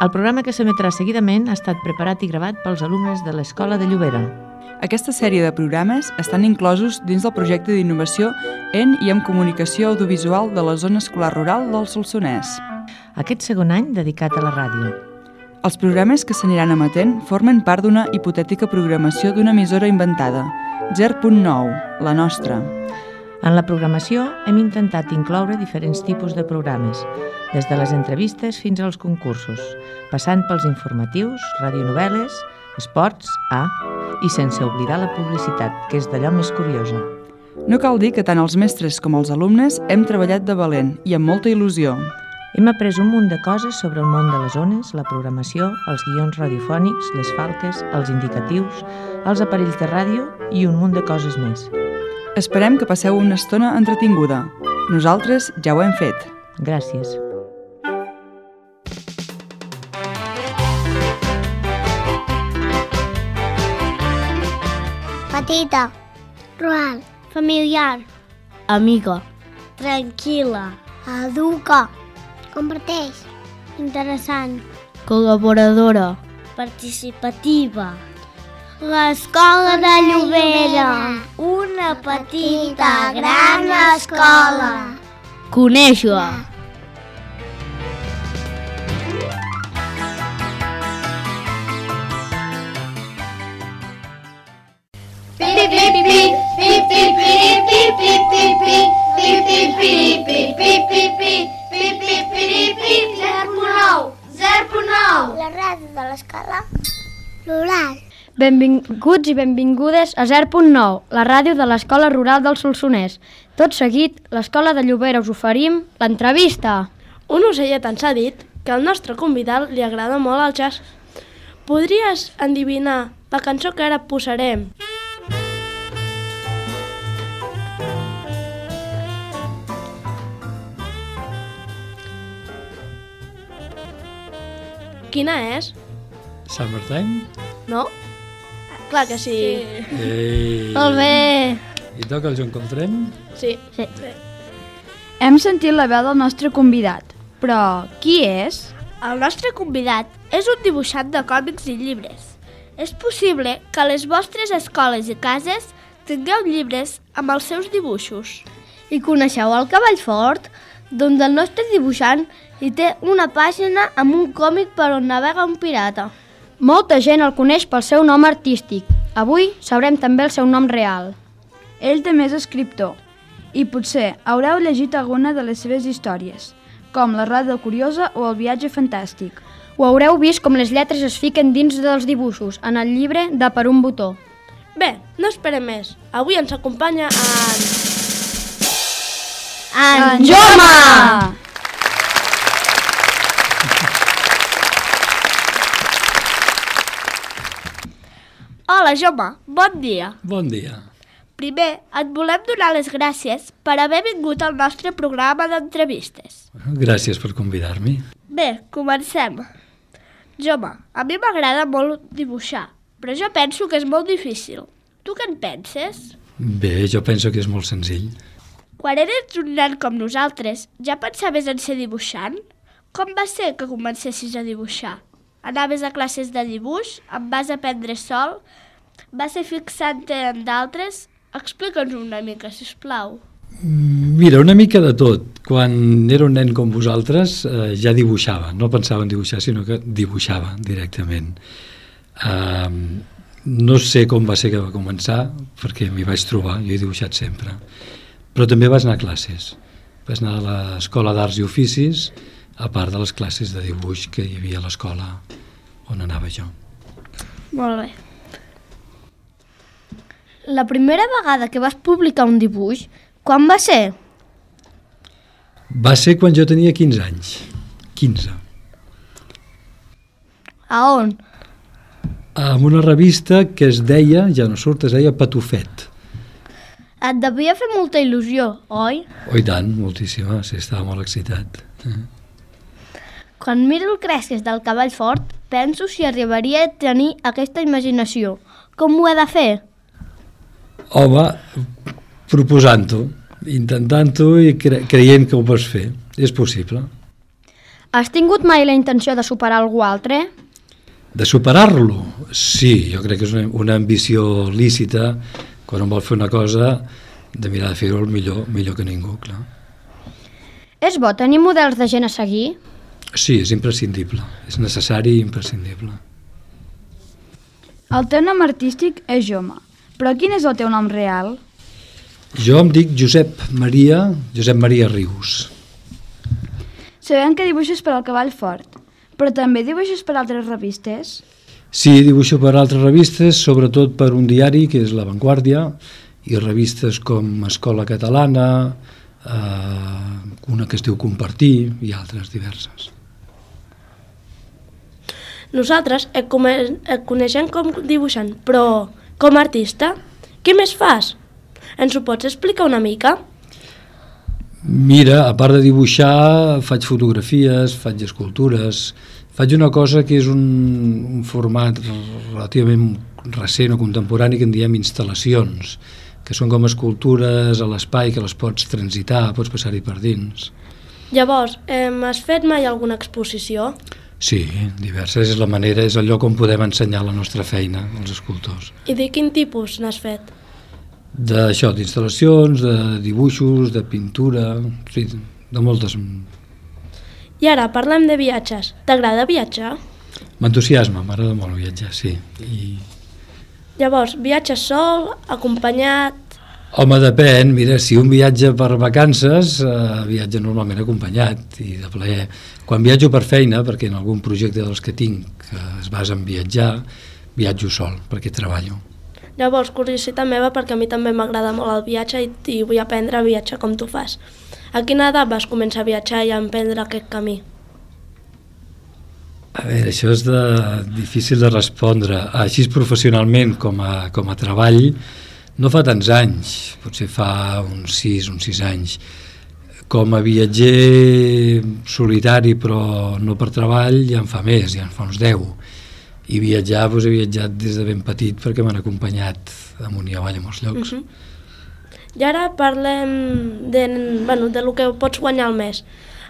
El programa que s'emetrà seguidament ha estat preparat i gravat pels alumnes de l'Escola de Llobera. Aquesta sèrie de programes estan inclosos dins del projecte d'innovació en i en comunicació audiovisual de la zona escolar rural del Solsonès. Aquest segon any dedicat a la ràdio. Els programes que s'aniran emetent formen part d'una hipotètica programació d'una emissora inventada, GER.9, la nostra, en la programació hem intentat incloure diferents tipus de programes, des de les entrevistes fins als concursos, passant pels informatius, radionovel·les, esports, A, i sense oblidar la publicitat, que és d'allò més curiosa. No cal dir que tant els mestres com els alumnes hem treballat de valent i amb molta il·lusió. Hem après un munt de coses sobre el món de les zones, la programació, els guions radiofònics, les falques, els indicatius, els aparells de ràdio i un munt de coses més. Esperem que passeu una estona entretinguda. Nosaltres ja ho hem fet. Gràcies. Petita, rural, familiar, amiga, tranquil·la, educa, comparteix, interessant, col·laboradora, participativa. L'escola de Llobera, una petita, gran escola. conèixer, La ràdio de l'escola rural. Benvinguts i benvingudes a 0.9, la ràdio de l'Escola Rural del Solsonès. Tot seguit, l'Escola de Llobera us oferim l'entrevista. Un ocellet ens ha dit que al nostre convidat li agrada molt el jazz. Podries endivinar la cançó que ara posarem? Quina és? Summertime? No? Clar que sí. Ei. Molt bé! I toca el Joan Coltrane? Sí. Sí. Hem sentit la veu del nostre convidat, però qui és? El nostre convidat és un dibuixant de còmics i llibres. És possible que a les vostres escoles i cases tingueu llibres amb els seus dibuixos. I coneixeu el Cavall Fort? Doncs el nostre dibuixant hi té una pàgina amb un còmic per on navega un pirata. Molta gent el coneix pel seu nom artístic. Avui sabrem també el seu nom real. Ell també és escriptor i potser haureu llegit alguna de les seves històries, com La Rada Curiosa o El Viatge Fantàstic. Ho haureu vist com les lletres es fiquen dins dels dibuixos, en el llibre de Per un botó. Bé, no esperem més. Avui ens acompanya en... En Joma! Hola, Joma, bon dia. Bon dia. Primer, et volem donar les gràcies per haver vingut al nostre programa d'entrevistes. Gràcies per convidar-m'hi. Bé, comencem. Joma, a mi m'agrada molt dibuixar, però jo penso que és molt difícil. Tu què en penses? Bé, jo penso que és molt senzill. Quan eres un nen com nosaltres, ja pensaves en ser dibuixant? Com va ser que comencessis a dibuixar? Anaves a classes de dibuix? Em vas aprendre sol? Va ser fixant-te en d'altres? Explica'ns una mica, si plau. Mira, una mica de tot. Quan era un nen com vosaltres eh, ja dibuixava. No pensava en dibuixar, sinó que dibuixava directament. Eh, no sé com va ser que va començar, perquè m'hi vaig trobar, jo he dibuixat sempre. Però també vaig anar a classes. Vaig anar a l'escola d'arts i oficis, a part de les classes de dibuix que hi havia a l'escola on anava jo. Molt bé. La primera vegada que vas publicar un dibuix, quan va ser? Va ser quan jo tenia 15 anys. 15. A on? Amb una revista que es deia, ja no surt, es deia Patufet. Et devia fer molta il·lusió, oi? Oh, i tant, moltíssima, sí, estava molt excitat. Quan miro el cresques del cavall fort, penso si arribaria a tenir aquesta imaginació. Com ho he de fer? Home, proposant-ho, intentant-ho i cre creient que ho pots fer. És possible. Has tingut mai la intenció de superar algú altre? De superar-lo? Sí, jo crec que és una, una ambició lícita quan un vol fer una cosa de mirar de fer-ho el millor, millor que ningú, clar. És bo tenir models de gent a seguir? Sí, és imprescindible, és necessari i imprescindible. El teu nom artístic és Joma, però quin és el teu nom real? Jo em dic Josep Maria, Josep Maria Rius. Sabem que dibuixes per al Cavall Fort, però també dibuixes per altres revistes? Sí, dibuixo per altres revistes, sobretot per un diari, que és La Vanguardia, i revistes com Escola Catalana, eh, una que es diu Compartir i altres diverses. Nosaltres et, et coneixem com dibuixant, però com a artista, què més fas? Ens ho pots explicar una mica? Mira, a part de dibuixar, faig fotografies, faig escultures, faig una cosa que és un, un format relativament recent o contemporani que en diem instal·lacions, que són com escultures a l'espai que les pots transitar, pots passar-hi per dins. Llavors, eh, has fet mai alguna exposició? Sí, diverses, és la manera, és el lloc on podem ensenyar la nostra feina, els escultors. I de quin tipus n'has fet? D'això, d'instal·lacions, de dibuixos, de pintura, sí, de moltes... I ara parlem de viatges. T'agrada viatjar? M'entusiasma, m'agrada molt viatjar, sí. I... Llavors, viatges sol, acompanyat... Home, depèn, mira, si un viatja per vacances, eh, viatja normalment acompanyat i de plaer. Quan viatjo per feina, perquè en algun projecte dels que tinc que es basa en viatjar, viatjo sol, perquè treballo. Llavors, curiositat meva, perquè a mi també m'agrada molt el viatge i, i vull aprendre a viatjar com tu fas. A quina edat vas començar a viatjar i a emprendre aquest camí? A veure, això és de, difícil de respondre. Així professionalment com a, com a treball, no fa tants anys, potser fa uns 6, uns 6 anys. Com a viatger solitari però no per treball ja en fa més, ja en fa uns 10. I viatjar, doncs he viatjat des de ben petit perquè m'han acompanyat amunt i avall a molts llocs. Uh -huh. I ara parlem de, bueno, de lo que pots guanyar al mes.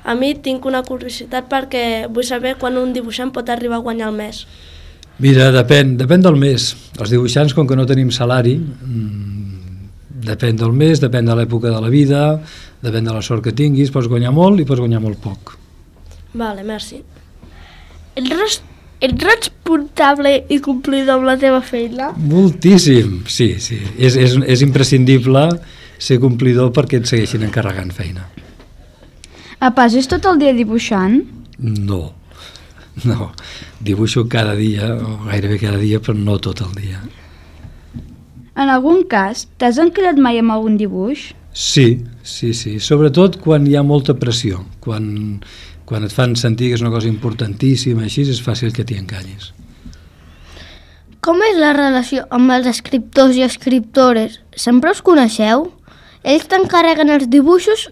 A mi tinc una curiositat perquè vull saber quan un dibuixant pot arribar a guanyar al mes. Mira, depèn, depèn del mes. Els dibuixants, com que no tenim salari, mmm, depèn del mes, depèn de l'època de la vida, depèn de la sort que tinguis, pots guanyar molt i pots guanyar molt poc. Vale, merci. Ets, res, ets responsable i complidor amb la teva feina? Moltíssim, sí, sí. És, és, és imprescindible ser complidor perquè et segueixin encarregant feina. A passes tot el dia dibuixant? No, no. Dibuixo cada dia, o gairebé cada dia, però no tot el dia. En algun cas, t'has encallat mai amb algun dibuix? Sí, sí, sí. Sobretot quan hi ha molta pressió, quan, quan et fan sentir que és una cosa importantíssima, així és fàcil que t'hi encallis. Com és la relació amb els escriptors i escriptores? Sempre us coneixeu? Ells t'encarreguen els dibuixos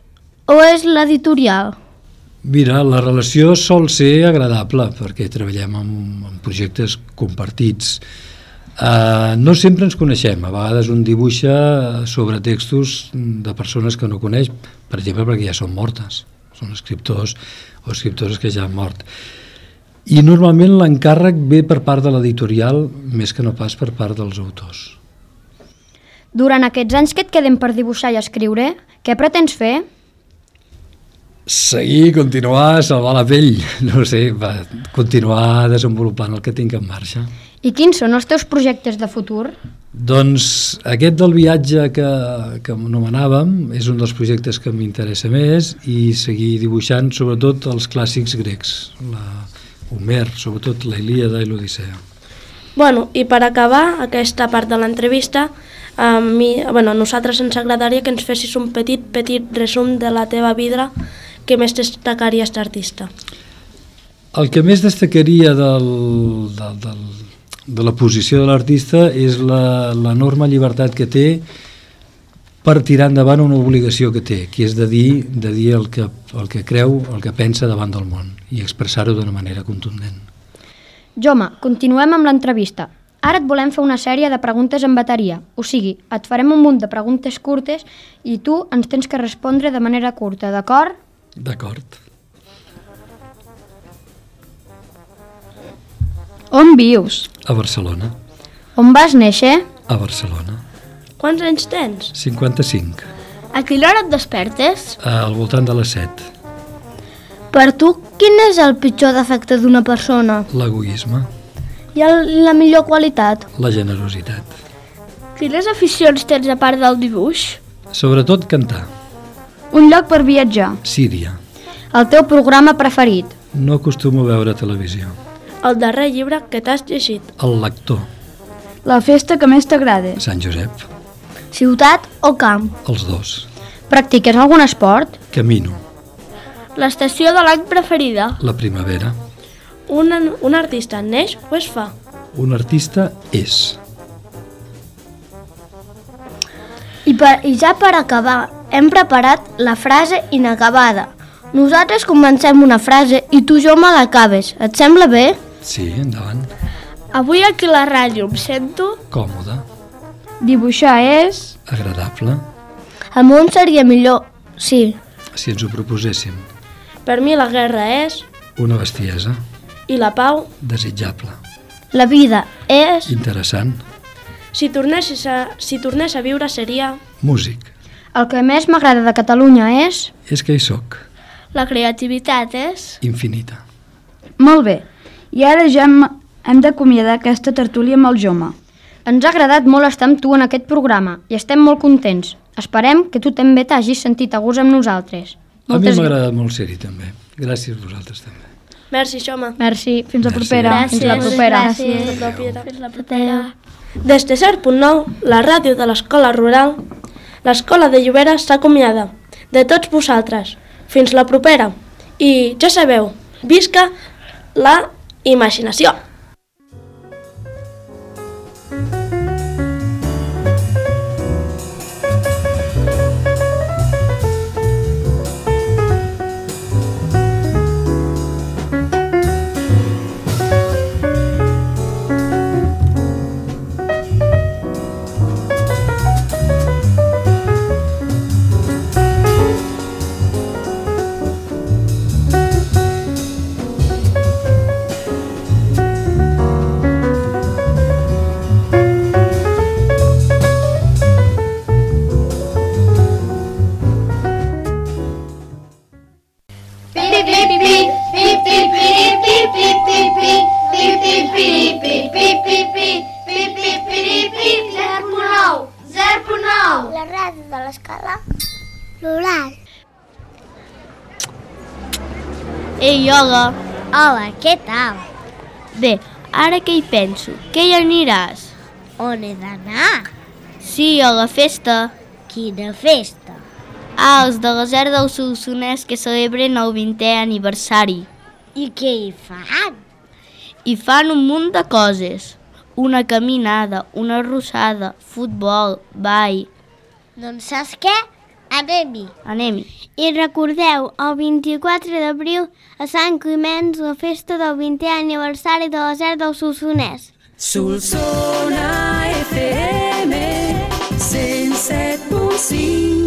o és l'editorial? Mira, la relació sol ser agradable perquè treballem en, en projectes compartits. Uh, no sempre ens coneixem, a vegades un dibuixa sobre textos de persones que no coneix, per exemple perquè ja són mortes, són escriptors o escriptores que ja han mort. I normalment l'encàrrec ve per part de l'editorial més que no pas per part dels autors. Durant aquests anys que et queden per dibuixar i escriure, què pretens fer? Seguir, continuar, salvar la pell, no sé, va, continuar desenvolupant el que tinc en marxa. I quins són els teus projectes de futur? Doncs aquest del viatge que, que anomenàvem és un dels projectes que m'interessa més i seguir dibuixant sobretot els clàssics grecs, la Homer, sobretot la Ilíada i l'Odissea. Bueno, i per acabar aquesta part de l'entrevista, a mi, bueno, a nosaltres ens agradaria que ens fessis un petit, petit resum de la teva vida que més destacaria aquest artista. El que més destacaria del, del, del, de la posició de l'artista és l'enorme llibertat que té per tirar endavant una obligació que té, que és de dir, de dir el, que, el que creu, el que pensa davant del món i expressar-ho d'una manera contundent. Joma, continuem amb l'entrevista. Ara et volem fer una sèrie de preguntes en bateria, o sigui, et farem un munt de preguntes curtes i tu ens tens que respondre de manera curta, d'acord? D'acord. On vius? A Barcelona. On vas néixer? A Barcelona. Quants anys tens? 55. A quina hora et despertes? Al voltant de les 7. Per tu, quin és el pitjor defecte d'una persona? L'egoisme. I el, la millor qualitat? La generositat. Quines aficions tens a part del dibuix? Sobretot cantar. Un lloc per viatjar. Síria. El teu programa preferit? No acostumo a veure televisió. El darrer llibre que t'has llegit? El lector. La festa que més t'agrada. Sant Josep. Ciutat o camp? Els dos. Practiques algun esport? Camino. L'estació de l'any preferida? La primavera. Un, un artista neix o es fa? Un artista és. I, per, I ja per acabar, hem preparat la frase inacabada. Nosaltres comencem una frase i tu jo me l'acabes. Et sembla bé? Sí, endavant. Avui aquí a la ràdio em sento... Còmode. Dibuixar és... Agradable. El món seria millor, sí. Si ens ho proposéssim. Per mi la guerra és... Una bestiesa. I la pau, Desitjable. La vida és... Interessant. si tornessis a, si tornés a viure seria... Músic. El que més m'agrada de Catalunya és... És que hi sóc. La creativitat és... Infinita. Molt bé. I ara ja hem, hem d'acomiadar aquesta tertúlia amb el Joma. Ens ha agradat molt estar amb tu en aquest programa i estem molt contents. Esperem que tu també t'hagis sentit a gust amb nosaltres. A mi Moltes m'ha agradat molt ser-hi també. Gràcies a vosaltres també. Merci, Xoma. Merci. Fins la propera. Fins la propera. Gràcies. Fins la propera. Fins la propera. Des de 7.9, la ràdio de l'escola rural, l'escola de Llobera s'acomiada de tots vosaltres. Fins la propera. I ja sabeu, visca la imaginació. Ei, Yoga. Hola, què tal? Bé, ara què hi penso? Que hi aniràs? On he d'anar? Sí, a la festa. Quina festa? Ah, els de l'Esert del Solsonès que celebren el 20è aniversari. I què hi fan? I fan un munt de coses. Una caminada, una arrossada, futbol, ball... Doncs saps què? Anem-hi. Anem-hi. I recordeu, el 24 d'abril a Sant Climenç la festa del 20è aniversari de l'Esert del Solsonès. Solsona FM 107.5